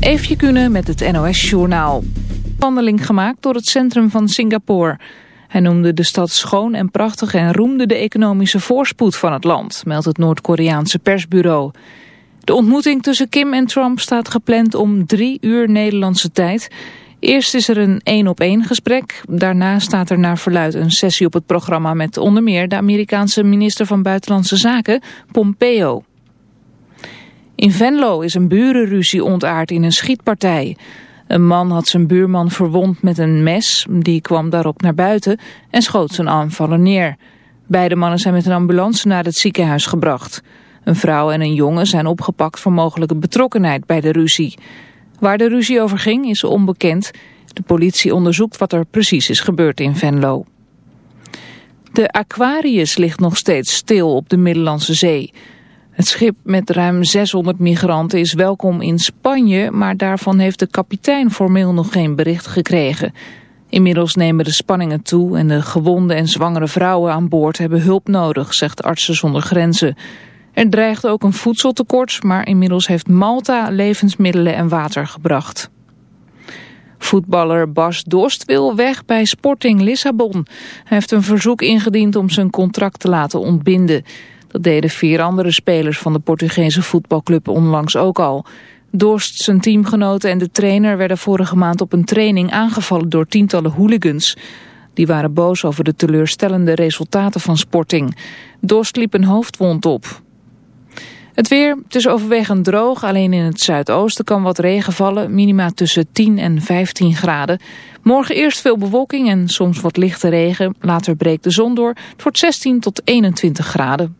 Eefje Kunnen met het NOS-journaal. Wandeling gemaakt door het centrum van Singapore. Hij noemde de stad schoon en prachtig en roemde de economische voorspoed van het land, meldt het Noord-Koreaanse persbureau. De ontmoeting tussen Kim en Trump staat gepland om drie uur Nederlandse tijd. Eerst is er een één-op-één gesprek. Daarna staat er naar verluid een sessie op het programma met onder meer de Amerikaanse minister van Buitenlandse Zaken, Pompeo. In Venlo is een burenruzie ontaard in een schietpartij. Een man had zijn buurman verwond met een mes, die kwam daarop naar buiten en schoot zijn aanvaller neer. Beide mannen zijn met een ambulance naar het ziekenhuis gebracht. Een vrouw en een jongen zijn opgepakt voor mogelijke betrokkenheid bij de ruzie. Waar de ruzie over ging is onbekend. De politie onderzoekt wat er precies is gebeurd in Venlo. De Aquarius ligt nog steeds stil op de Middellandse Zee. Het schip met ruim 600 migranten is welkom in Spanje, maar daarvan heeft de kapitein formeel nog geen bericht gekregen. Inmiddels nemen de spanningen toe en de gewonde en zwangere vrouwen aan boord hebben hulp nodig, zegt Artsen zonder Grenzen. Er dreigt ook een voedseltekort, maar inmiddels heeft Malta levensmiddelen en water gebracht. Voetballer Bas Dorst wil weg bij Sporting Lissabon. Hij heeft een verzoek ingediend om zijn contract te laten ontbinden. Dat deden vier andere spelers van de Portugese voetbalclub onlangs ook al. Dorst, zijn teamgenoten en de trainer werden vorige maand op een training aangevallen door tientallen hooligans. Die waren boos over de teleurstellende resultaten van Sporting. Dorst liep een hoofdwond op. Het weer, het is overwegend droog, alleen in het zuidoosten kan wat regen vallen, minima tussen 10 en 15 graden. Morgen eerst veel bewolking en soms wat lichte regen, later breekt de zon door. Het wordt 16 tot 21 graden.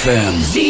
ZFM.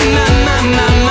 My, my, my, my,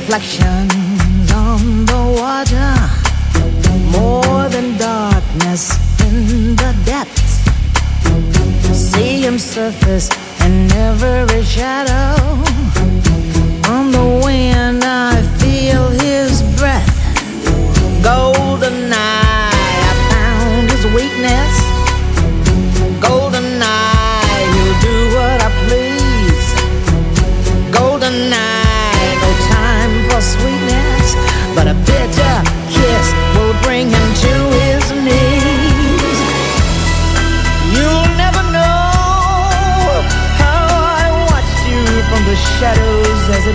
reflections on the water, more than darkness in the depths. See him surface in every shadow. On the wind, I feel his breath. GoldenEye, I found his weakness.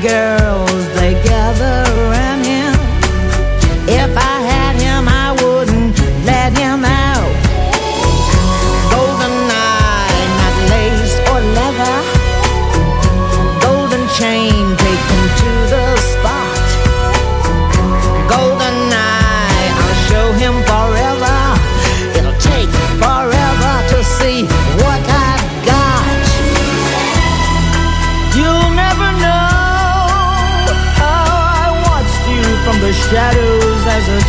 Other